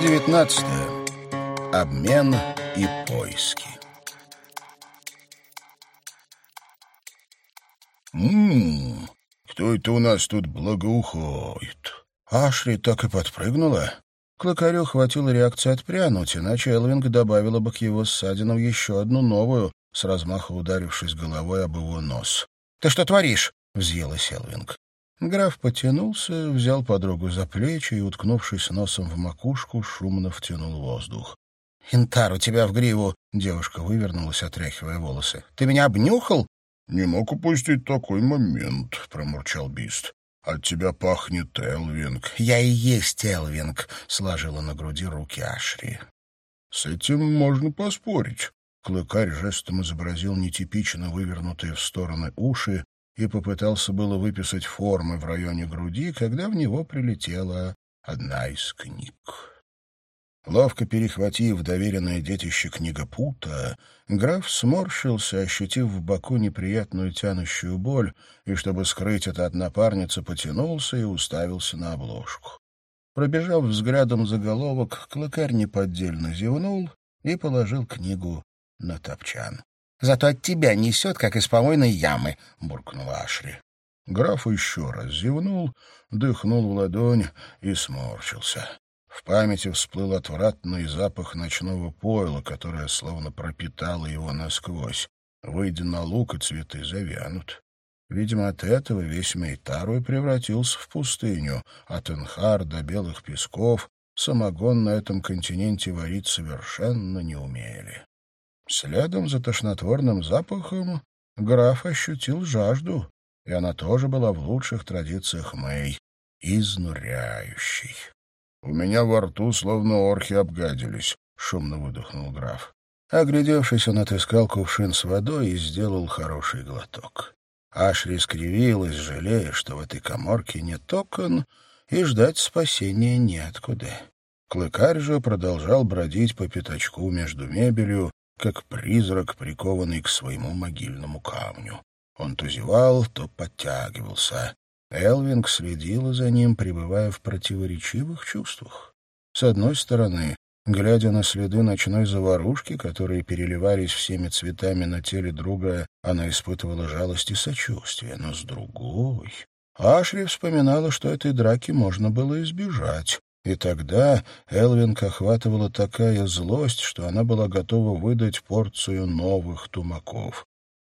Глава 19. Обмен и поиски. «Ммм, кто это у нас тут благоухает?» Ашри так и подпрыгнула. Клыкарю хватило реакции отпрянуть, иначе Элвинг добавила бы к его ссадинам еще одну новую, с размаха ударившись головой об его нос. «Ты что творишь?» — взъелась Элвинг. Граф потянулся, взял подругу за плечи и, уткнувшись носом в макушку, шумно втянул воздух. «Интар, у тебя в гриву!» — девушка вывернулась, отряхивая волосы. «Ты меня обнюхал?» «Не мог упустить такой момент», — промурчал Бист. «От тебя пахнет Элвинг». «Я и есть Элвинг», — сложила на груди руки Ашри. «С этим можно поспорить». Клыкарь жестом изобразил нетипично вывернутые в стороны уши и попытался было выписать формы в районе груди, когда в него прилетела одна из книг. Ловко перехватив доверенное детище книгопута, граф сморщился, ощутив в боку неприятную тянущую боль, и, чтобы скрыть это от напарницы, потянулся и уставился на обложку. Пробежав взглядом заголовок, клыкарь неподдельно зевнул и положил книгу на топчан. Зато от тебя несет, как из помойной ямы», — буркнула Ашри. Граф еще раз зевнул, дыхнул в ладонь и сморщился. В памяти всплыл отвратный запах ночного пойла, которое словно пропитало его насквозь. Выйдя на луг, и цветы завянут. Видимо, от этого весь Мейтару и превратился в пустыню. От Энхар до Белых Песков самогон на этом континенте варить совершенно не умели. Следом за тошнотворным запахом граф ощутил жажду, и она тоже была в лучших традициях Мэй, изнуряющей. — У меня во рту словно орхи обгадились, — шумно выдохнул граф. Оглядевшись, он отыскал кувшин с водой и сделал хороший глоток. Ашри скривилась, жалея, что в этой коморке нет окон, и ждать спасения неоткуда. Клыкарь же продолжал бродить по пятачку между мебелью, как призрак, прикованный к своему могильному камню. Он то зевал, то подтягивался. Элвинг следила за ним, пребывая в противоречивых чувствах. С одной стороны, глядя на следы ночной заварушки, которые переливались всеми цветами на теле друга, она испытывала жалость и сочувствие, но с другой... Ашри вспоминала, что этой драки можно было избежать. И тогда Элвинг охватывала такая злость, что она была готова выдать порцию новых тумаков.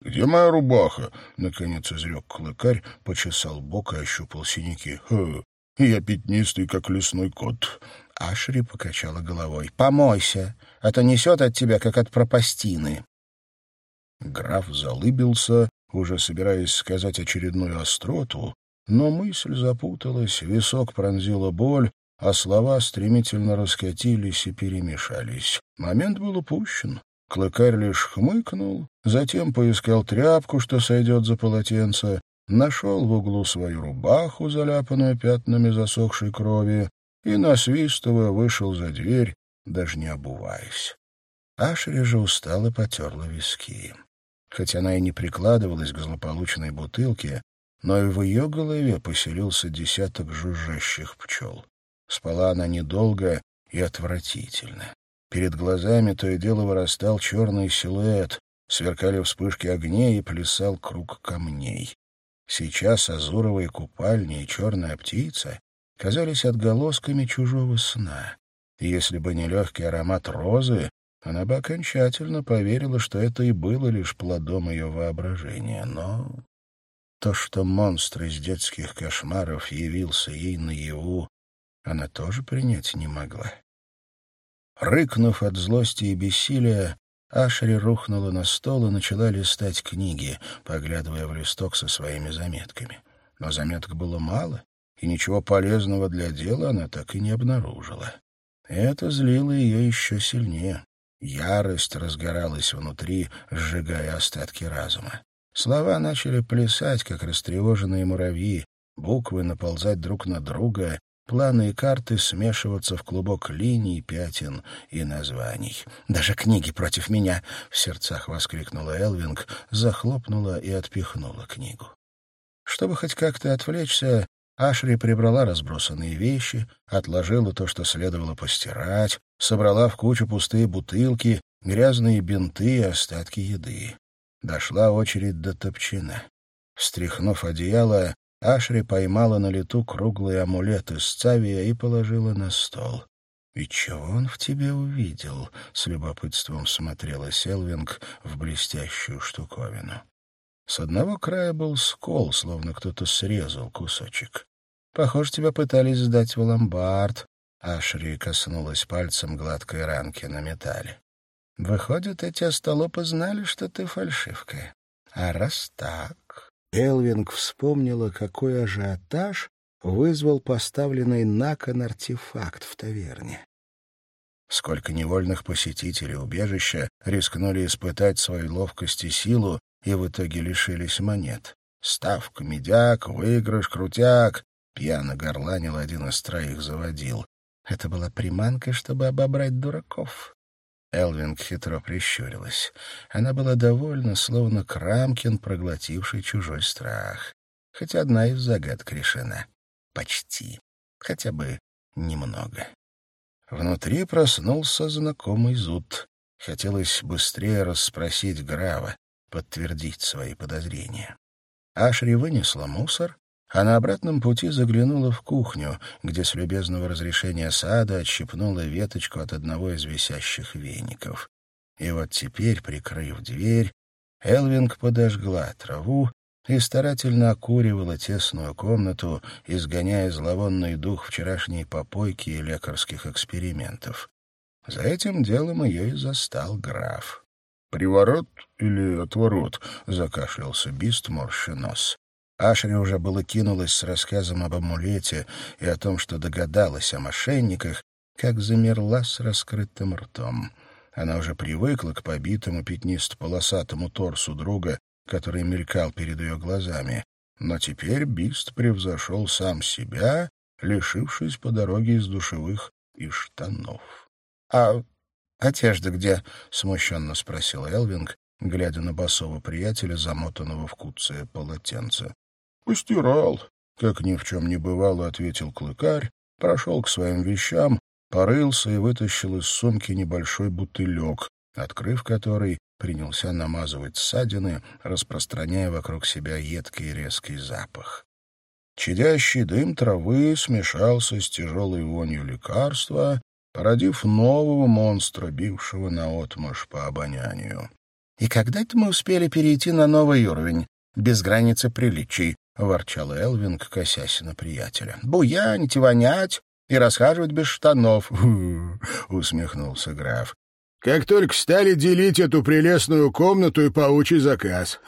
«Где моя рубаха?» — наконец изрек клыкарь, почесал бок и ощупал синяки. «Хм, я пятнистый, как лесной кот». Ашри покачала головой. «Помойся, а то несет от тебя, как от пропастины». Граф залыбился, уже собираясь сказать очередную остроту, но мысль запуталась, висок пронзила боль, а слова стремительно раскатились и перемешались. Момент был упущен. Клыкарь лишь хмыкнул, затем поискал тряпку, что сойдет за полотенце, нашел в углу свою рубаху, заляпанную пятнами засохшей крови, и, насвистывая, вышел за дверь, даже не обуваясь. Ашери же устало потерла виски. Хоть она и не прикладывалась к злополучной бутылке, но и в ее голове поселился десяток жужжащих пчел. Спала она недолго и отвратительно. Перед глазами то и дело вырастал черный силуэт, сверкали вспышки огней и плясал круг камней. Сейчас азуровые купальни и черная птица казались отголосками чужого сна. И если бы не легкий аромат розы, она бы окончательно поверила, что это и было лишь плодом ее воображения. Но то, что монстр из детских кошмаров явился ей наяву, она тоже принять не могла. Рыкнув от злости и бессилия, Ашери рухнула на стол и начала листать книги, поглядывая в листок со своими заметками. Но заметок было мало, и ничего полезного для дела она так и не обнаружила. Это злило ее еще сильнее. Ярость разгоралась внутри, сжигая остатки разума. Слова начали плясать, как растревоженные муравьи, буквы наползать друг на друга, Планы и карты смешиваться в клубок линий, пятен и названий. «Даже книги против меня!» — в сердцах воскликнула Элвинг, захлопнула и отпихнула книгу. Чтобы хоть как-то отвлечься, Ашри прибрала разбросанные вещи, отложила то, что следовало постирать, собрала в кучу пустые бутылки, грязные бинты и остатки еды. Дошла очередь до топчина. Встряхнув одеяло, Ашри поймала на лету круглый амулет из цавия и положила на стол. «И чего он в тебе увидел?» — с любопытством смотрела Селвинг в блестящую штуковину. С одного края был скол, словно кто-то срезал кусочек. «Похоже, тебя пытались сдать в ломбард», — Ашри коснулась пальцем гладкой ранки на металле. «Выходит, эти остолопы знали, что ты фальшивка. А раз так...» Элвинг вспомнила, какой ажиотаж вызвал поставленный на кон артефакт в таверне. Сколько невольных посетителей убежища рискнули испытать свою ловкость и силу и в итоге лишились монет. Ставка, медяк, выигрыш, крутяк. Пьяно горланил один из троих заводил. Это была приманка, чтобы обобрать дураков. Элвинг хитро прищурилась. Она была довольна, словно Крамкин, проглотивший чужой страх. Хотя одна из загадок решена. Почти. Хотя бы немного. Внутри проснулся знакомый зуд. Хотелось быстрее расспросить Грава, подтвердить свои подозрения. Ашри вынесла мусор, а на обратном пути заглянула в кухню, где с любезного разрешения сада отщипнула веточку от одного из висящих веников. И вот теперь, прикрыв дверь, Элвинг подожгла траву и старательно окуривала тесную комнату, изгоняя зловонный дух вчерашней попойки и лекарских экспериментов. За этим делом ее и застал граф. «Приворот или отворот?» — закашлялся Бист, морща нос. Ашри уже было кинулась с рассказом об амулете и о том, что догадалась о мошенниках, как замерла с раскрытым ртом. Она уже привыкла к побитому пятнисто-полосатому торсу друга, который мелькал перед ее глазами. Но теперь Бист превзошел сам себя, лишившись по дороге из душевых и штанов. — А одежда где? — смущенно спросил Элвинг, глядя на босого приятеля, замотанного в куцее полотенце. — Постирал. Как ни в чем не бывало, — ответил клыкарь, прошел к своим вещам, порылся и вытащил из сумки небольшой бутылек, открыв который, принялся намазывать ссадины, распространяя вокруг себя едкий резкий запах. Чадящий дым травы смешался с тяжелой вонью лекарства, породив нового монстра, бившего наотмашь по обонянию. — И когда это мы успели перейти на новый уровень, без границы приличий? — ворчал Элвинг, косясь на приятеля. — Буянить и вонять и расхаживать без штанов. — усмехнулся граф. Как только стали делить эту прелестную комнату и паучий заказ.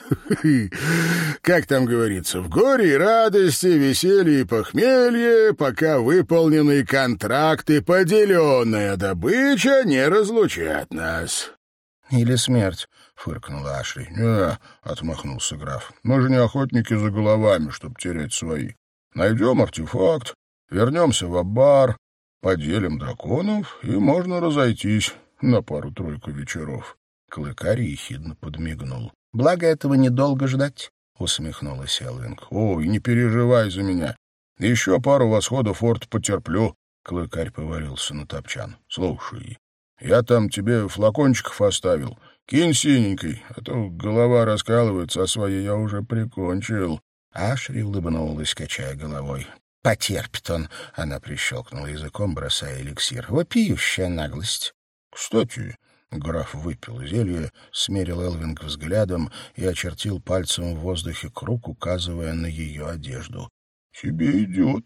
Как там говорится, в горе и радости, веселье и похмелье, пока выполненные контракты, поделенная добыча не разлучат нас. — Или смерть, — фыркнула Ашли. — Не, — отмахнулся граф, — мы же не охотники за головами, чтобы терять свои. Найдем артефакт, вернемся в аббар, поделим драконов, и можно разойтись на пару-тройку вечеров. Клыкарь ехидно подмигнул. — Благо этого недолго ждать, — усмехнулась Элвинг. — Ой, не переживай за меня. Еще пару восходов форт потерплю. Клыкарь повалился на топчан. — Слушай, я там тебе флакончиков оставил. Кинь синенький, а то голова раскалывается, а свои я уже прикончил. Ашри улыбнулась, качая головой. «Потерпит он», — она прищелкнула языком, бросая эликсир. «Вопиющая наглость. «Кстати...» — граф выпил зелье, смерил Элвинг взглядом и очертил пальцем в воздухе круг, указывая на ее одежду. «Тебе идет».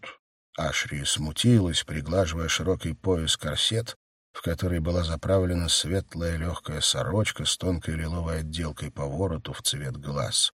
Ашри смутилась, приглаживая широкий пояс корсет, в который была заправлена светлая легкая сорочка с тонкой лиловой отделкой по вороту в цвет глаз.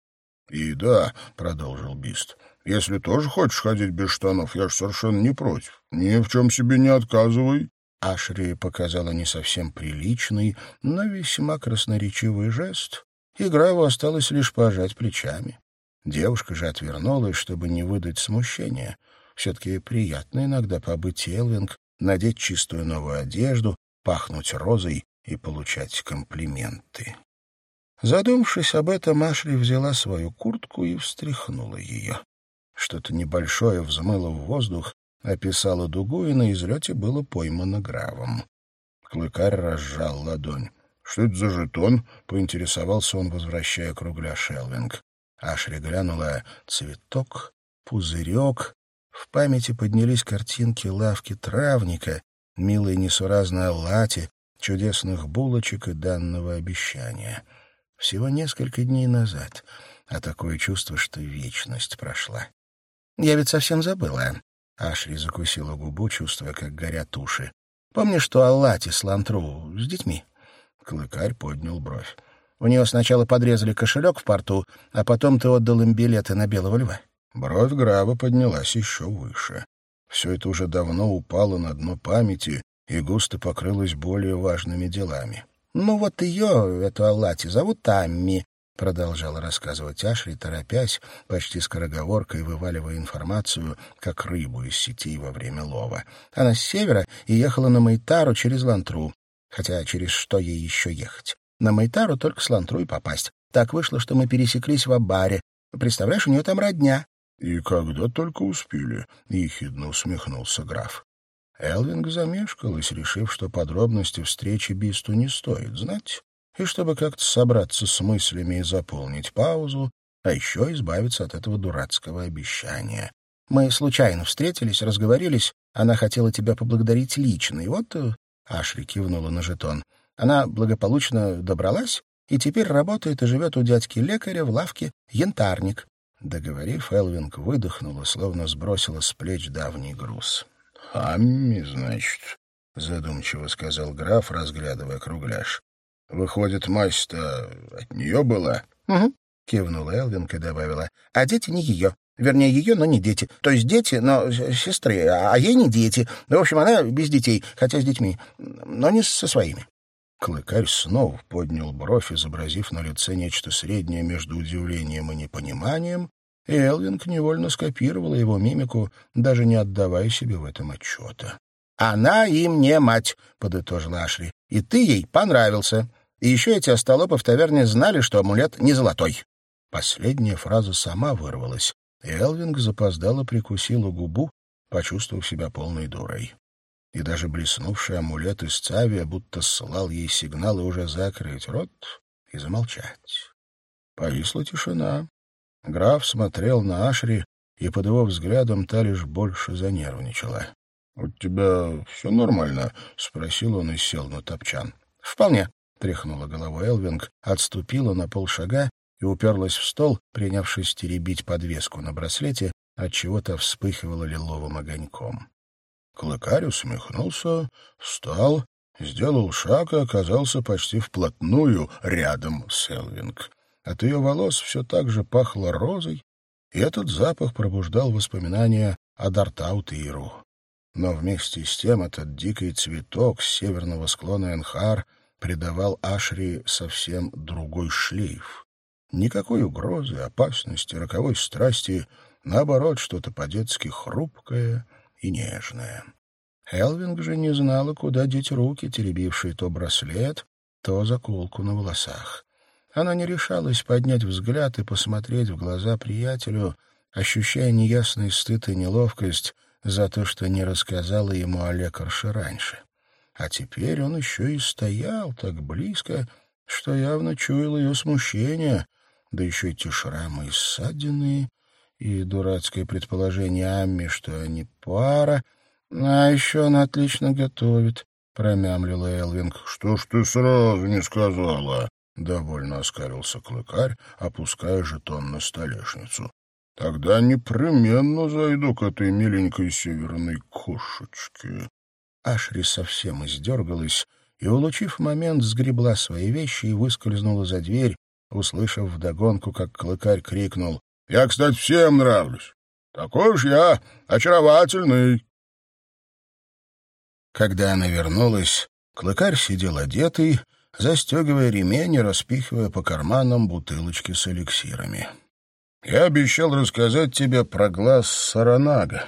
— И да, — продолжил Бист, — если тоже хочешь ходить без штанов, я ж совершенно не против. Ни в чем себе не отказывай. Ашри показала не совсем приличный, но весьма красноречивый жест, и осталось лишь пожать плечами. Девушка же отвернулась, чтобы не выдать смущения. Все-таки приятно иногда побыть Элвинг, надеть чистую новую одежду, пахнуть розой и получать комплименты. Задумавшись об этом, Ашри взяла свою куртку и встряхнула ее. Что-то небольшое взмыло в воздух, описало дугу и на излете было поймано гравом. Клыкарь разжал ладонь. «Что это за жетон?» — поинтересовался он, возвращая кругля Шелвинг. Ашри глянула цветок, пузырек. В памяти поднялись картинки лавки травника, милые несуразные лати, чудесных булочек и данного обещания. Всего несколько дней назад, а такое чувство, что вечность прошла. «Я ведь совсем забыла». Ашри закусила губу, чувствуя, как горят уши. «Помнишь, что Аллати с Лантру с детьми?» Клыкарь поднял бровь. У него сначала подрезали кошелек в порту, а потом ты отдал им билеты на Белого Льва. Бровь Граба поднялась еще выше. Все это уже давно упало на дно памяти и густо покрылось более важными делами. «Ну вот ее, эту Аллати, зовут Тамми», — продолжала рассказывать Ашри, торопясь, почти скороговоркой вываливая информацию, как рыбу из сетей во время лова. Она с севера и ехала на Майтару через Лантру. Хотя через что ей еще ехать? На Майтару только с Лантру попасть. Так вышло, что мы пересеклись в Абаре. Представляешь, у нее там родня. — И когда только успели, — ехидно усмехнулся граф. Элвинг замешкалась, решив, что подробности встречи Бисту не стоит знать, и чтобы как-то собраться с мыслями и заполнить паузу, а еще избавиться от этого дурацкого обещания. Мы случайно встретились, разговорились, она хотела тебя поблагодарить лично, и вот э, Ашри кивнула на жетон. Она благополучно добралась и теперь работает и живет у дядьки-лекаря в лавке «Янтарник». Договорив, Элвинг выдохнула, словно сбросила с плеч давний груз. «Амми, значит», — задумчиво сказал граф, разглядывая кругляш. «Выходит, мазь-то от нее была?» «Угу», — кивнула Элвинг и добавила. «А дети не ее. Вернее, ее, но не дети. То есть дети, но сестры, а ей не дети. В общем, она без детей, хотя с детьми, но не со своими. Клыкарь снова поднял бровь, изобразив на лице нечто среднее между удивлением и непониманием, и Элвинг невольно скопировала его мимику, даже не отдавая себе в этом отчета. «Она им не мать», — подытожила Ашри, — «и ты ей понравился. И еще эти остолопы в таверне знали, что амулет не золотой». Последняя фраза сама вырвалась, и Элвинг запоздало прикусила губу, почувствовав себя полной дурой. И даже блеснувший амулет из Цавия будто ссылал ей сигналы уже закрыть рот и замолчать. Повисла тишина. Граф смотрел на Ашри, и под его взглядом та лишь больше занервничала. — У тебя все нормально? — спросил он и сел на топчан. — Вполне, — тряхнула головой Элвинг, отступила на полшага и уперлась в стол, принявшись теребить подвеску на браслете, от чего то вспыхивала лиловым огоньком. Клыкарь усмехнулся, встал, сделал шаг и оказался почти вплотную рядом с Элвинг. От ее волос все так же пахло розой, и этот запах пробуждал воспоминания о Дартаутиру. Но вместе с тем этот дикий цветок с северного склона Энхар придавал Ашри совсем другой шлейф. Никакой угрозы, опасности, роковой страсти, наоборот, что-то по-детски хрупкое и нежное. Элвинг же не знала, куда деть руки, теребившие то браслет, то заколку на волосах. Она не решалась поднять взгляд и посмотреть в глаза приятелю, ощущая неясный стыд и неловкость за то, что не рассказала ему о лекарше раньше. А теперь он еще и стоял так близко, что явно чуял ее смущение, да еще эти шрамы и ссадины, и дурацкое предположение Амми, что они пара. А еще она отлично готовит, — промямлила Элвинг. — Что ж ты сразу не сказала? — довольно оскарился клыкарь, опуская жетон на столешницу. — Тогда непременно зайду к этой миленькой северной кошечке. Ашри совсем издергалась и, улучив момент, сгребла свои вещи и выскользнула за дверь, услышав вдогонку, как клыкарь крикнул. — Я, кстати, всем нравлюсь. Такой уж я очаровательный. Когда она вернулась, клыкарь сидел одетый, застегивая ремень и распихивая по карманам бутылочки с эликсирами. — Я обещал рассказать тебе про глаз Саранага.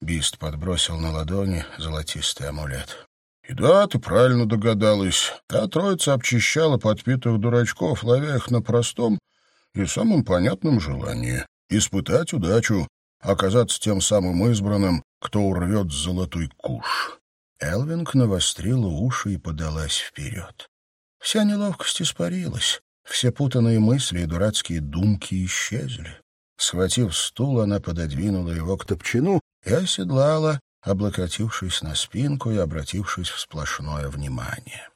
Бист подбросил на ладони золотистый амулет. И да, ты правильно догадалась. Та троица обчищала подпитых дурачков, ловя их на простом и самом понятном желании — испытать удачу. оказаться тем самым избранным, кто урвет золотой куш. Элвинг навострила уши и подалась вперед. Вся неловкость испарилась, все путанные мысли и дурацкие думки исчезли. Схватив стул, она пододвинула его к топчину и оседлала, облокотившись на спинку и обратившись в сплошное внимание.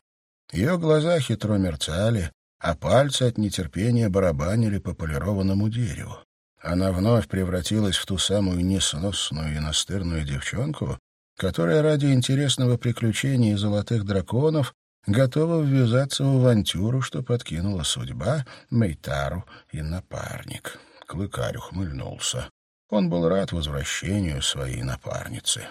Ее глаза хитро мерцали, а пальцы от нетерпения барабанили по полированному дереву. Она вновь превратилась в ту самую несносную и настырную девчонку, которая ради интересного приключения и золотых драконов готова ввязаться в авантюру, что подкинула судьба, Мейтару и напарник. Клыкарь ухмыльнулся. Он был рад возвращению своей напарницы.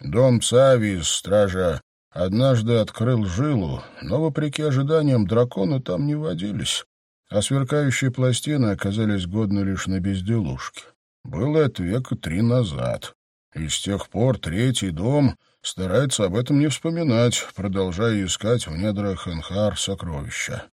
Дом Цави из стража однажды открыл жилу, но, вопреки ожиданиям, драконы там не водились, а сверкающие пластины оказались годны лишь на безделушки. Было это века три назад, и с тех пор третий дом старается об этом не вспоминать, продолжая искать в недрах Энхар сокровища.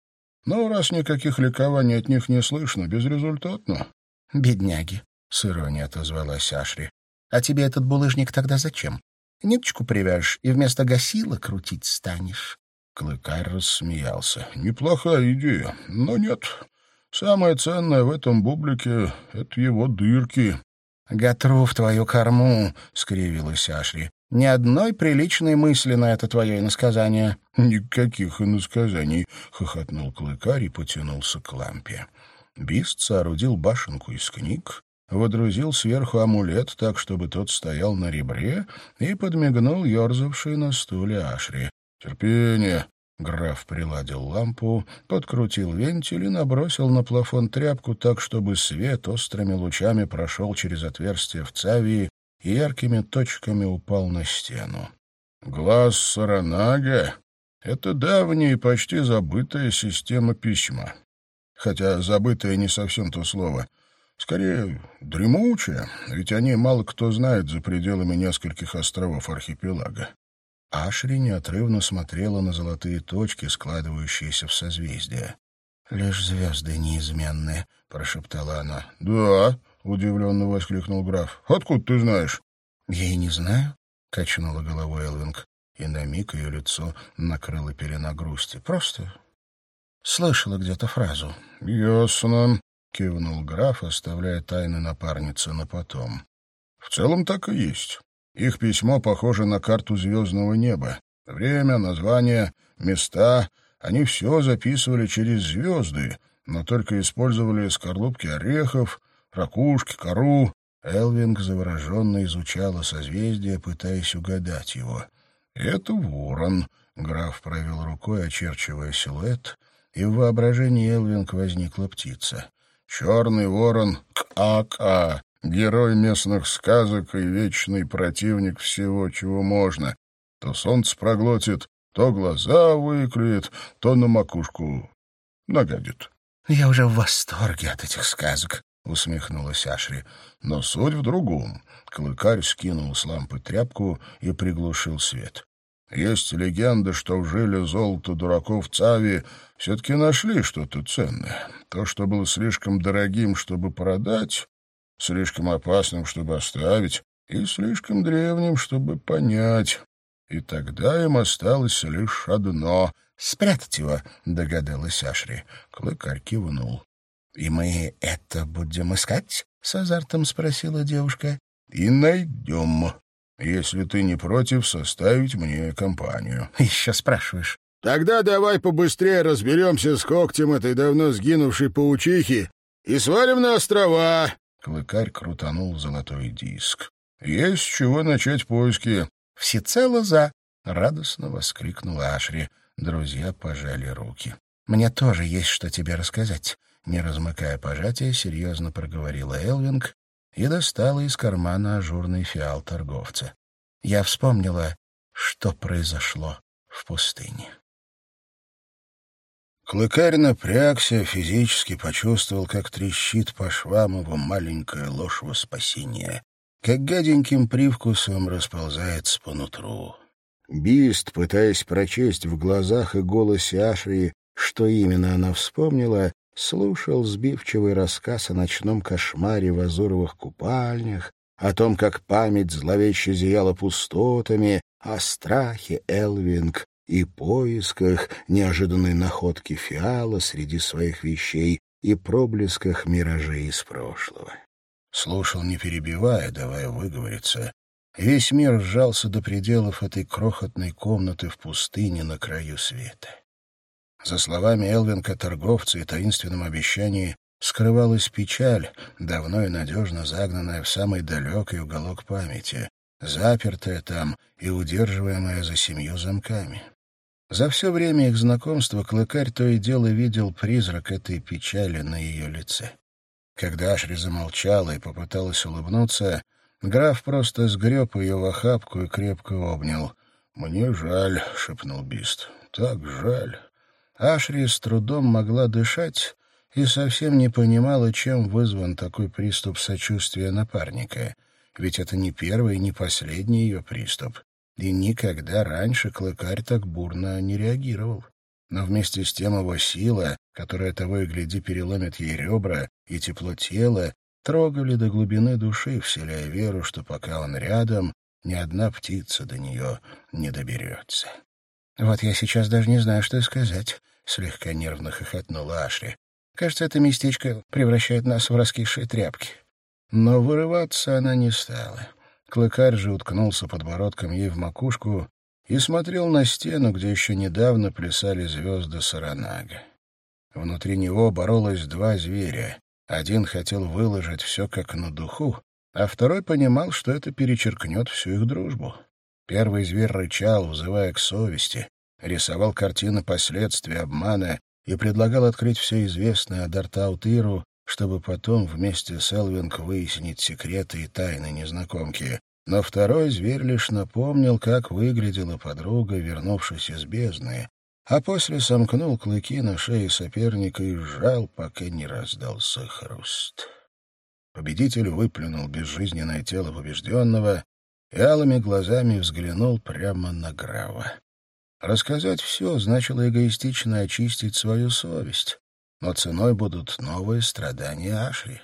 Но раз никаких ликований от них не слышно, безрезультатно. — Бедняги, — с иронией отозвалась Ашри. — А тебе этот булыжник тогда зачем? Ниточку привяжешь и вместо гасила крутить станешь. Клыкарь рассмеялся. — Неплохая идея, но нет. Самое ценное в этом бублике — это его дырки. — Готру в твою корму, — скривилась Ашри. — Ни одной приличной мысли на это твое иносказание. — Никаких иносказаний, — хохотнул Клыкарь и потянулся к лампе. Бист соорудил башенку из книг, водрузил сверху амулет так, чтобы тот стоял на ребре, и подмигнул ерзавший на стуле Ашри. «Терпение!» Граф приладил лампу, подкрутил вентиль и набросил на плафон тряпку так, чтобы свет острыми лучами прошел через отверстие в цавии и яркими точками упал на стену. Глаз Саранага — это давняя и почти забытая система письма. Хотя забытая не совсем то слово — Скорее, дремучая, ведь о ней мало кто знает за пределами нескольких островов архипелага. Ашри неотрывно смотрела на золотые точки, складывающиеся в созвездия. «Лишь звезды неизменные», — прошептала она. «Да», — удивленно воскликнул граф. «Откуда ты знаешь?» «Я и не знаю», — качнула головой Элвинг, и на миг ее лицо накрыло пелена грусти. «Просто слышала где-то фразу». «Ясно», — кивнул граф, оставляя тайны напарницы на потом. «В целом так и есть. Их письмо похоже на карту звездного неба. Время, название, места — они все записывали через звезды, но только использовали скорлупки орехов, ракушки, кору. Элвинг завороженно изучала созвездие, пытаясь угадать его. «Это ворон», — граф провел рукой, очерчивая силуэт, и в воображении Элвинг возникла птица. Черный ворон К.А.К. Герой местных сказок и вечный противник всего, чего можно. То солнце проглотит, то глаза выклюет, то на макушку нагадит. — Я уже в восторге от этих сказок, — усмехнулась Ашри. Но суть в другом. Клыкарь скинул с лампы тряпку и приглушил свет. Есть легенда, что в жиле золота дураков Цави все-таки нашли что-то ценное. То, что было слишком дорогим, чтобы продать, слишком опасным, чтобы оставить, и слишком древним, чтобы понять. И тогда им осталось лишь одно — спрятать его, — догадалась Ашри. Клыкарь кивнул. — И мы это будем искать? — с азартом спросила девушка. — И найдем если ты не против составить мне компанию. — Еще спрашиваешь. — Тогда давай побыстрее разберемся с когтем этой давно сгинувшей паучихи и свалим на острова. Клыкарь крутанул золотой диск. — Есть чего начать поиски. — Всецело за! — радостно воскликнула Ашри. Друзья пожали руки. — Мне тоже есть что тебе рассказать. Не размыкая пожатия, серьезно проговорила Элвинг и достала из кармана ажурный фиал торговца. Я вспомнила, что произошло в пустыне. Клыкарь напрягся, физически почувствовал, как трещит по швам его маленькая ложь во спасение, как гаденьким привкусом расползается по нутру. Бист, пытаясь прочесть в глазах и голосе Ашри, что именно она вспомнила, слушал сбивчивый рассказ о ночном кошмаре в азуровых купальнях, о том, как память зловеще зияла пустотами, о страхе Элвинг и поисках неожиданной находки фиала среди своих вещей и проблесках миражей из прошлого. Слушал, не перебивая, давая выговориться. Весь мир сжался до пределов этой крохотной комнаты в пустыне на краю света. За словами Элвинка торговца и таинственном обещании скрывалась печаль, давно и надежно загнанная в самый далекий уголок памяти, запертая там и удерживаемая за семью замками. За все время их знакомства Клыкарь то и дело видел призрак этой печали на ее лице. Когда Ашри замолчала и попыталась улыбнуться, граф просто сгреб ее в охапку и крепко обнял. «Мне жаль», — шепнул Бист, — «так жаль». Ашри с трудом могла дышать, и совсем не понимала, чем вызван такой приступ сочувствия напарника. Ведь это не первый и не последний ее приступ. И никогда раньше клыкарь так бурно не реагировал. Но вместе с тем его сила, которая того и гляди переломит ей ребра, и тепло тела, трогали до глубины души, вселяя веру, что пока он рядом, ни одна птица до нее не доберется. «Вот я сейчас даже не знаю, что сказать», — слегка нервно хохотнула Ашри. Кажется, это местечко превращает нас в раскисшие тряпки. Но вырываться она не стала. Клыкарь же уткнулся подбородком ей в макушку и смотрел на стену, где еще недавно плясали звезды Саранага. Внутри него боролось два зверя. Один хотел выложить все как на духу, а второй понимал, что это перечеркнет всю их дружбу. Первый зверь рычал, вызывая к совести, рисовал картины последствий обмана и предлагал открыть все известное Дартаутиру, чтобы потом вместе с Элвинг выяснить секреты и тайны незнакомки. Но второй зверь лишь напомнил, как выглядела подруга, вернувшись из бездны, а после сомкнул клыки на шее соперника и сжал, пока не раздался хруст. Победитель выплюнул безжизненное тело побежденного и алыми глазами взглянул прямо на Грава. Рассказать все значило эгоистично очистить свою совесть, но ценой будут новые страдания Ашри.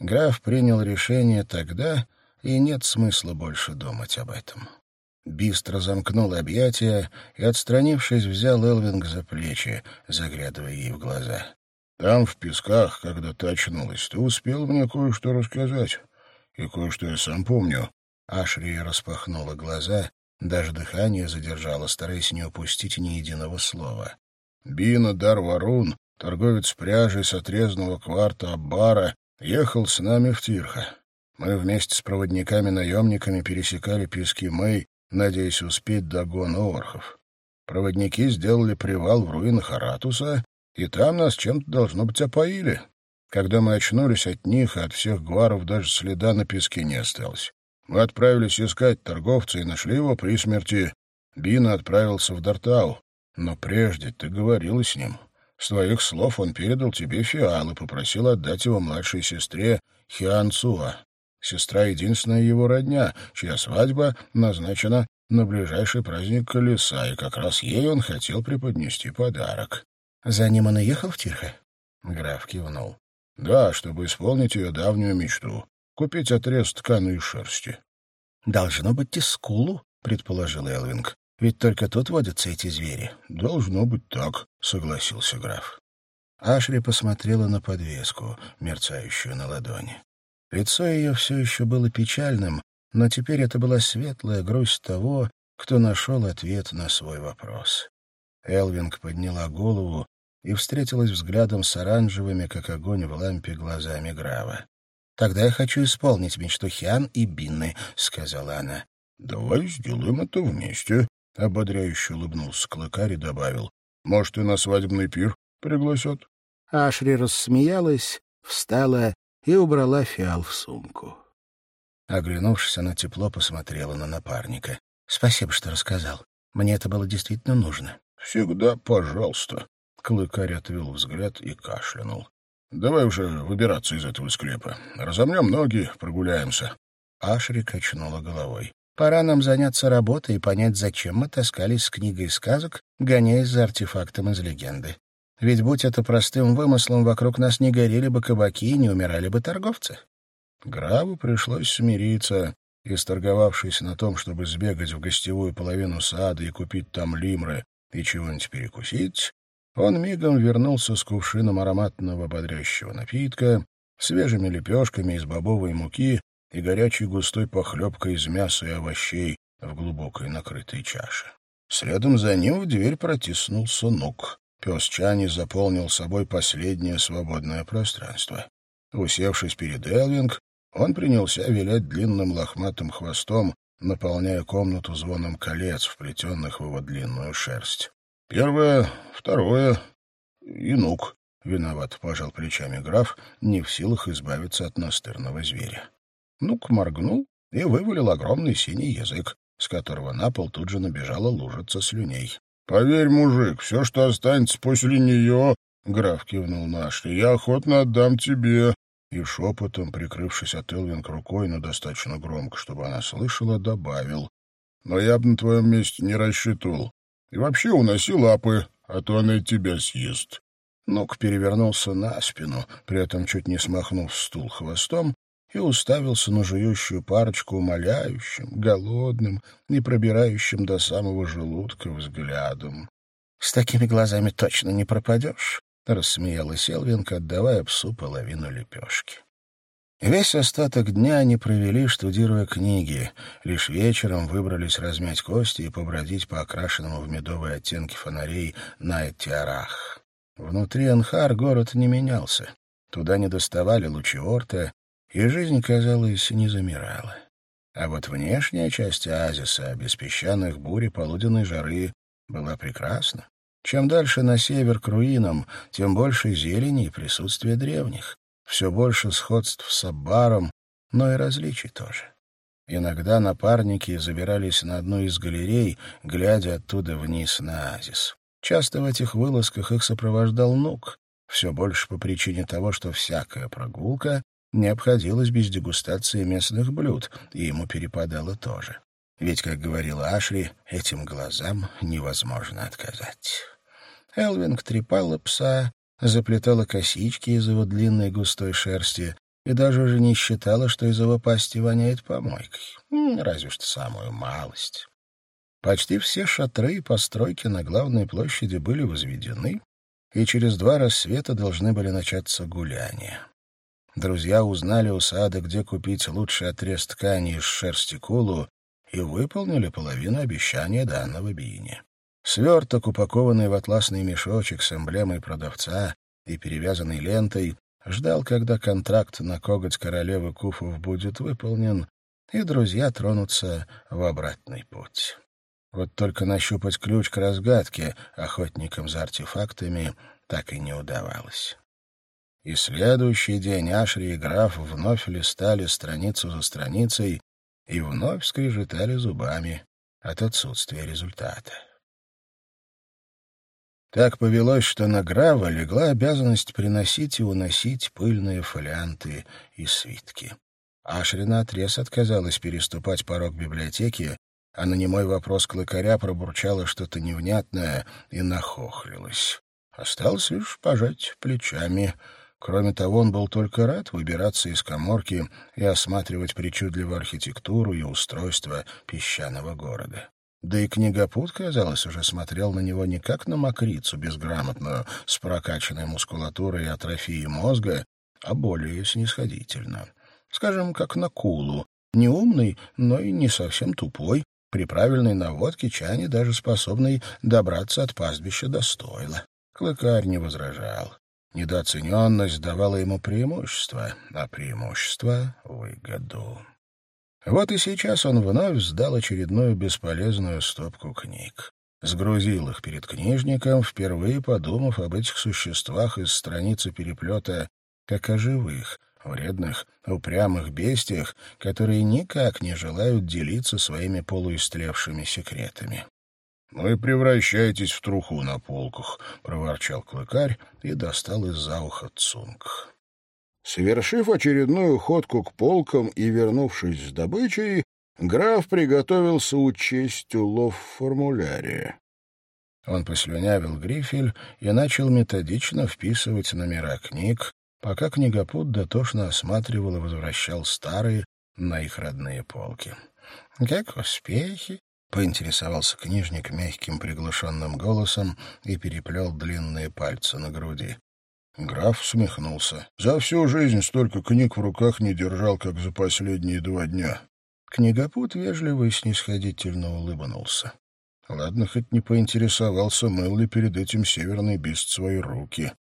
Граф принял решение тогда, и нет смысла больше думать об этом. Бистро замкнул объятия и, отстранившись, взял Элвинг за плечи, заглядывая ей в глаза. «Там, в песках, когда ты очнулась, ты успел мне кое-что рассказать, и кое-что я сам помню». Ашри распахнула глаза даже дыхание задержало, стараясь не упустить ни единого слова. Бина Дарварун, торговец пряжей с отрезанного кварта Аббара, ехал с нами в Тирха. Мы вместе с проводниками-наемниками пересекали пески Мэй, надеясь успеть до гона орхов. Проводники сделали привал в руинах Аратуса, и там нас чем-то, должно быть, опоили. Когда мы очнулись от них, от всех гваров даже следа на песке не осталось. Мы отправились искать торговца и нашли его при смерти. Бина отправился в Дартау. Но прежде ты говорила с ним. С твоих слов он передал тебе фиал и попросил отдать его младшей сестре Хиан Цуа. Сестра — единственная его родня, чья свадьба назначена на ближайший праздник колеса, и как раз ей он хотел преподнести подарок. — За ним он и ехал в Тирхе? Граф кивнул. — Да, чтобы исполнить ее давнюю мечту купить отрез ткани и шерсти. — Должно быть Тискулу, — предположил Элвинг. — Ведь только тут водятся эти звери. — Должно быть так, — согласился граф. Ашри посмотрела на подвеску, мерцающую на ладони. Лицо ее все еще было печальным, но теперь это была светлая грусть того, кто нашел ответ на свой вопрос. Элвинг подняла голову и встретилась взглядом с оранжевыми, как огонь в лампе, глазами Грава. «Тогда я хочу исполнить мечту Хиан и Бинны», — сказала она. «Давай сделаем это вместе», — ободряюще улыбнулся Клыкарь и добавил. «Может, и на свадебный пир пригласят?» Ашри рассмеялась, встала и убрала фиал в сумку. Оглянувшись, она тепло посмотрела на напарника. «Спасибо, что рассказал. Мне это было действительно нужно». «Всегда пожалуйста». Клыкарь отвел взгляд и кашлянул. Давай уже выбираться из этого склепа. Разомнем ноги, прогуляемся. Ашри качнула головой. Пора нам заняться работой и понять, зачем мы таскались с книгой сказок, гоняясь за артефактом из легенды. Ведь будь это простым вымыслом, вокруг нас не горели бы кабаки и не умирали бы торговцы. Граву пришлось смириться, и, сторговавшись на том, чтобы сбегать в гостевую половину сада и купить там лимры и чего-нибудь перекусить, он мигом вернулся с кувшином ароматного бодрящего напитка, свежими лепешками из бобовой муки и горячей густой похлебкой из мяса и овощей в глубокой накрытой чаше. Следом за ним в дверь протиснулся Нук. Пес Чани заполнил собой последнее свободное пространство. Усевшись перед Элвинг, он принялся вилять длинным лохматым хвостом, наполняя комнату звоном колец, вплетенных в его длинную шерсть. «Первое, второе и нук», — виноват пожал плечами граф, не в силах избавиться от настырного зверя. Нук моргнул и вывалил огромный синий язык, с которого на пол тут же набежала лужица слюней. «Поверь, мужик, все, что останется после нее...» — граф кивнул наш. «Я охотно отдам тебе». И шепотом, прикрывшись от Элвинг рукой, но достаточно громко, чтобы она слышала, добавил. «Но я бы на твоем месте не рассчитывал. И вообще уноси лапы, а то она и тебя съест». Нук перевернулся на спину, при этом чуть не смахнув стул хвостом, и уставился на жующую парочку умоляющим, голодным, не пробирающим до самого желудка взглядом. — С такими глазами точно не пропадешь, — рассмеялась Элвинка, отдавая псу половину лепешки. Весь остаток дня они провели, штудируя книги. Лишь вечером выбрались размять кости и побродить по окрашенному в медовые оттенки фонарей Найт-Тиарах. Внутри Анхар город не менялся. Туда не доставали лучи Орта, и жизнь, казалось, не замирала. А вот внешняя часть оазиса, без песчаных бурь полуденной жары, была прекрасна. Чем дальше на север к руинам, тем больше зелени и присутствия древних. Все больше сходств с Аббаром, но и различий тоже. Иногда напарники забирались на одну из галерей, глядя оттуда вниз на Азис. Часто в этих вылазках их сопровождал Нук, все больше по причине того, что всякая прогулка не обходилось без дегустации местных блюд, и ему перепадало тоже. Ведь, как говорила Ашри, этим глазам невозможно отказать. Элвинг трепала пса, заплетала косички из его длинной густой шерсти и даже уже не считала, что из его пасти воняет помойкой. Разве что самую малость. Почти все шатры и постройки на главной площади были возведены, и через два рассвета должны были начаться гуляния. Друзья узнали у сада, где купить лучший отрез ткани из шерсти кулу, и выполнили половину обещания данного Бине. Сверток, упакованный в атласный мешочек с эмблемой продавца и перевязанной лентой, ждал, когда контракт на коготь королевы Куфов будет выполнен, и друзья тронутся в обратный путь. Вот только нащупать ключ к разгадке охотникам за артефактами так и не удавалось. И следующий день Ашри и граф вновь листали страницу за страницей и вновь скрежетали зубами от отсутствия результата. Так повелось, что на Грава легла обязанность приносить и уносить пыльные фолианты и свитки. Ашри наотрез отказалась переступать порог библиотеки, а на немой вопрос клыкаря пробурчала что-то невнятное и нахохлилась. Осталось лишь пожать плечами — Кроме того, он был только рад выбираться из коморки и осматривать причудливую архитектуру и устройство песчаного города. Да и книгопут, казалось, уже смотрел на него не как на мокрицу безграмотную, с прокачанной мускулатурой и атрофией мозга, а более снисходительно. Скажем, как на кулу. Не умный, но и не совсем тупой, при правильной наводке Чани даже способный добраться от пастбища до стойла. Клыкарь не возражал. Недооцененность давала ему преимущество, а преимущество — выгоду. Вот и сейчас он вновь сдал очередную бесполезную стопку книг. Сгрузил их перед книжником, впервые подумав об этих существах из страницы переплета как о живых, вредных, упрямых бестиях, которые никак не желают делиться своими полуистлевшими секретами. «Ну и превращайтесь в труху на полках», — проворчал клыкарь и достал из-за уха цунг. Совершив очередную ходку к полкам и вернувшись с добычей, граф приготовился учесть улов в формуляре. Он послюнявил грифель и начал методично вписывать номера книг, пока книгопут дотошно осматривал и возвращал старые на их родные полки. «Как успехи?» — поинтересовался книжник мягким приглушенным голосом и переплел длинные пальцы на груди. Граф усмехнулся. «За всю жизнь столько книг в руках не держал, как за последние два дня». Книгопут вежливо и снисходительно улыбнулся. Ладно, хоть не поинтересовался, мыл ли перед этим северный бист свои руки.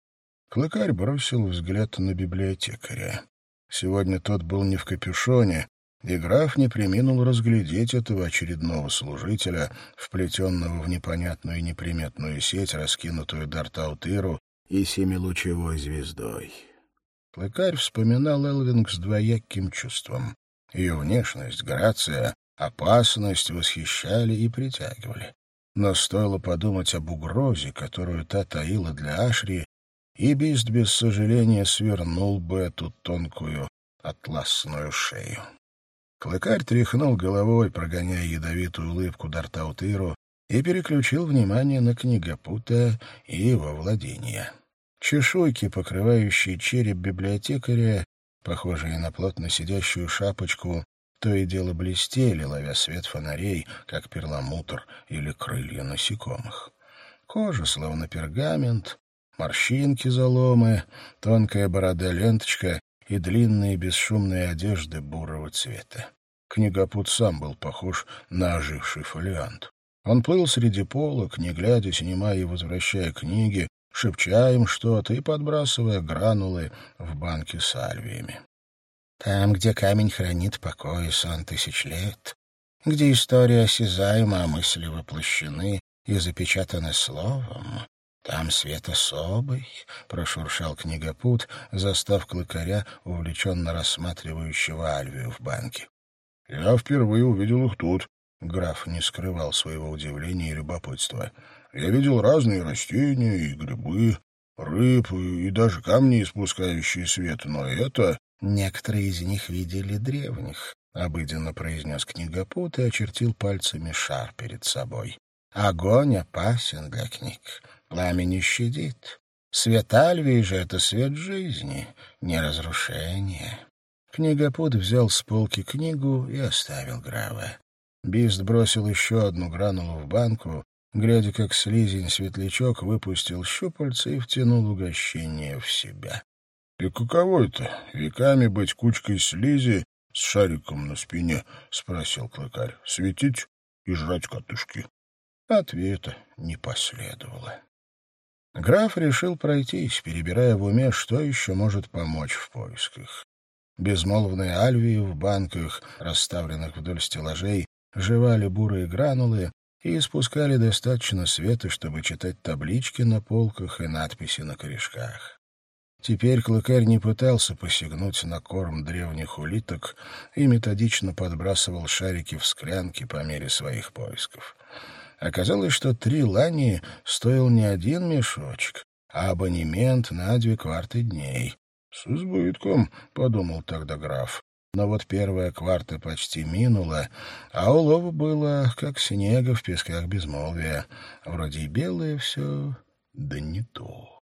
Клыкарь бросил взгляд на библиотекаря. Сегодня тот был не в капюшоне, и граф не приминул разглядеть этого очередного служителя, вплетенного в непонятную и неприметную сеть, раскинутую Дартаутыру и семилучевой звездой. Клыкарь вспоминал Элвинг с двояким чувством. Ее внешность, грация, опасность восхищали и притягивали. Но стоило подумать об угрозе, которую та таила для Ашри, и Бист без сожаления свернул бы эту тонкую атласную шею. Клыкарь тряхнул головой, прогоняя ядовитую улыбку Дартаутыру, и переключил внимание на книгопута и его владения. Чешуйки, покрывающие череп библиотекаря, похожие на плотно сидящую шапочку, то и дело блестели, ловя свет фонарей, как перламутр или крылья насекомых. Кожа, словно пергамент, морщинки заломы, тонкая борода-ленточка и длинные бесшумные одежды бурого цвета. Книгопут сам был похож на оживший фолиант. Он плыл среди полок, не глядя, снимая и возвращая книги, шепча им что-то и подбрасывая гранулы в банки с альвиями. Там, где камень хранит покой и сон тысяч лет, где история осязаема, а мысли воплощены и запечатаны словом, там свет особый, — прошуршал книгопут, застав клыкаря, увлеченно рассматривающего Альвию в банке. — Я впервые увидел их тут, Граф не скрывал своего удивления и любопытства. «Я видел разные растения и грибы, рыб и даже камни, испускающие свет, но это...» «Некоторые из них видели древних», — обыденно произнес книгопут и очертил пальцами шар перед собой. «Огонь опасен для книг, пламя не щадит. Свет Альвии же — это свет жизни, не разрушение». Книгопут взял с полки книгу и оставил Грава. Бист бросил еще одну гранулу в банку, глядя, как слизень-светлячок выпустил щупальца и втянул угощение в себя. — И каково это, веками быть кучкой слизи с шариком на спине? — спросил клыкарь. — Светить и жрать катышки. Ответа не последовало. Граф решил пройтись, перебирая в уме, что еще может помочь в поисках. Безмолвные альвии в банках, расставленных вдоль стеллажей, жевали бурые гранулы и испускали достаточно света, чтобы читать таблички на полках и надписи на корешках. Теперь клыкарь не пытался посягнуть на корм древних улиток и методично подбрасывал шарики в склянки по мере своих поисков. Оказалось, что три лани стоил не один мешочек, а абонемент на две кварты дней. «С избытком», — подумал тогда граф. Но вот первая кварта почти минула, а улова было, как снега в песках безмолвия. Вроде и белое все, да не то.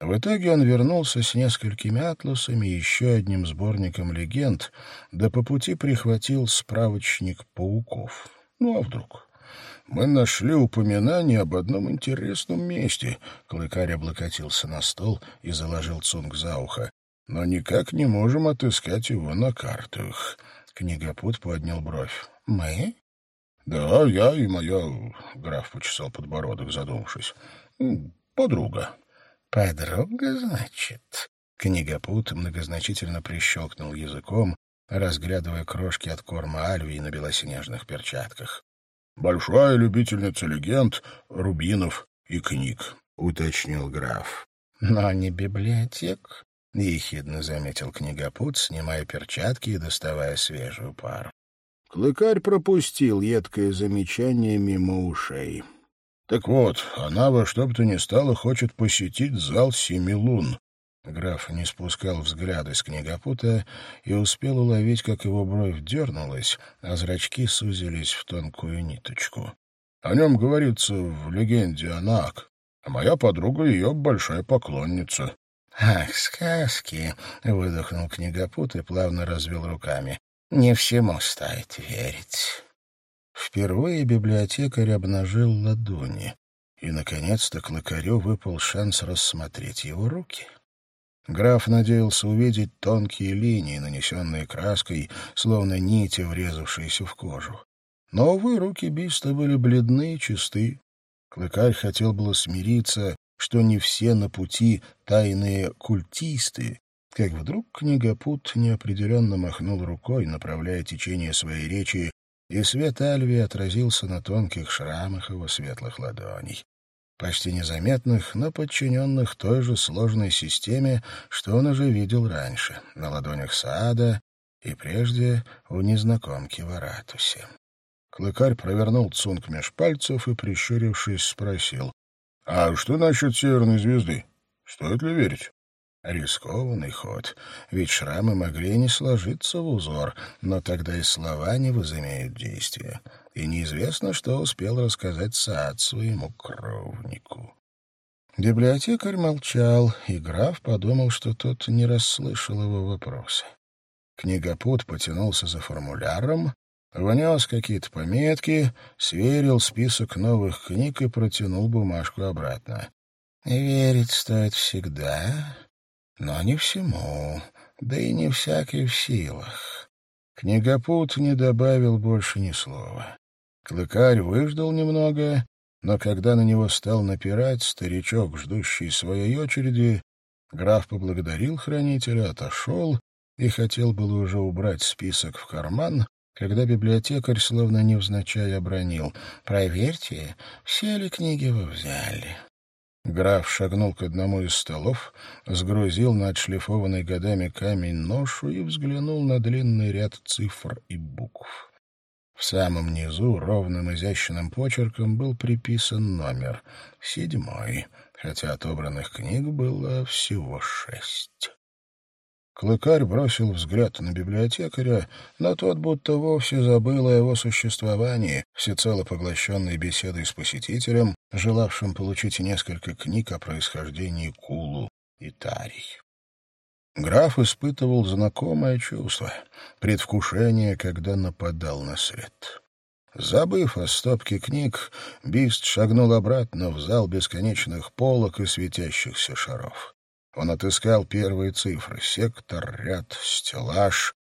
В итоге он вернулся с несколькими атласами и еще одним сборником легенд, да по пути прихватил справочник пауков. Ну, а вдруг? Мы нашли упоминание об одном интересном месте. Клыкарь облокотился на стол и заложил цунг за ухо но никак не можем отыскать его на картах. Книгопут поднял бровь. «Мы?» «Да, я и моя...» — граф почесал подбородок, задумавшись. «Подруга». «Подруга, значит?» Книгопут многозначительно прищелкнул языком, разглядывая крошки от корма альвии на белоснежных перчатках. «Большая любительница легенд, рубинов и книг», — уточнил граф. «Но не библиотек?» — ехидно заметил книгопут, снимая перчатки и доставая свежую пару. Клыкарь пропустил едкое замечание мимо ушей. «Так вот, она во что бы то ни стало хочет посетить зал семи лун». Граф не спускал взгляда с книгопута и успел уловить, как его бровь дернулась, а зрачки сузились в тонкую ниточку. О нем говорится в легенде Анак, а моя подруга ее большая поклонница». «Ах, сказки!» — выдохнул книгопут и плавно развел руками. «Не всему стоит верить». Впервые библиотекарь обнажил ладони, и, наконец-то, Клыкарю выпал шанс рассмотреть его руки. Граф надеялся увидеть тонкие линии, нанесенные краской, словно нити, врезавшиеся в кожу. Но, увы, руки Биста были бледны и чисты. Клыкарь хотел было смириться, что не все на пути тайные культисты, как вдруг книгопут неопределенно махнул рукой, направляя течение своей речи, и свет Альви отразился на тонких шрамах его светлых ладоней почти незаметных, но подчиненных той же сложной системе, что он уже видел раньше, на ладонях Саада и прежде у незнакомки в Аратусе. Клыкарь провернул цунг меж пальцев и, прищурившись, спросил, «А что насчет Северной звезды? Стоит ли верить?» Рискованный ход, ведь шрамы могли не сложиться в узор, но тогда и слова не возымеют действия, и неизвестно, что успел рассказать Саад своему кровнику. Библиотекарь молчал, и граф подумал, что тот не расслышал его вопроса. Книгопут потянулся за формуляром, внес какие-то пометки, сверил список новых книг и протянул бумажку обратно. «Верить стоит всегда, но не всему, да и не всякий в силах. Книгопут не добавил больше ни слова. Клыкарь выждал немного, но когда на него стал напирать старичок, ждущий своей очереди, граф поблагодарил хранителя, отошел и хотел было уже убрать список в карман, когда библиотекарь словно невзначай обронил. «Проверьте, все ли книги вы взяли?» Граф шагнул к одному из столов, сгрузил на отшлифованный годами камень ношу и взглянул на длинный ряд цифр и букв. В самом низу ровным изящным почерком был приписан номер — седьмой, хотя отобранных книг было всего шесть. Клыкарь бросил взгляд на библиотекаря, но тот будто вовсе забыл о его существовании, всецело поглощенный беседой с посетителем, желавшим получить несколько книг о происхождении Кулу и Тарий. Граф испытывал знакомое чувство — предвкушение, когда нападал на свет. Забыв о стопке книг, Бист шагнул обратно в зал бесконечных полок и светящихся шаров. Он отыскал первые цифры — сектор, ряд, стеллаж.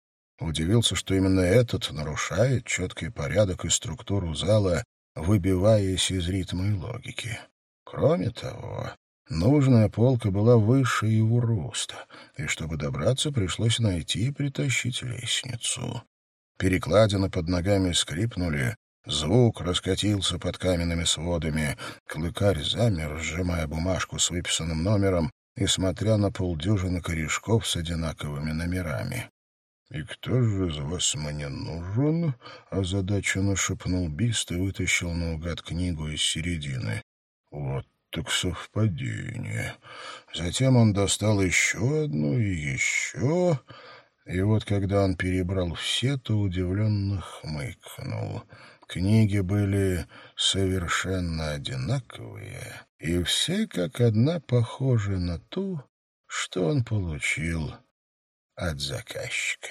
Удивился, что именно этот нарушает четкий порядок и структуру зала, выбиваясь из ритма и логики. Кроме того, нужная полка была выше его роста, и чтобы добраться, пришлось найти и притащить лестницу. Перекладины под ногами скрипнули, Звук раскатился под каменными сводами. Клыкарь замер, сжимая бумажку с выписанным номером, и смотря на полдюжины корешков с одинаковыми номерами. «И кто же из вас мне нужен?» — озадаченно шепнул Бист и вытащил наугад книгу из середины. «Вот так совпадение». Затем он достал еще одну и еще... И вот когда он перебрал все, то удивленно хмыкнул — Книги были совершенно одинаковые, и все как одна похожи на ту, что он получил от заказчика.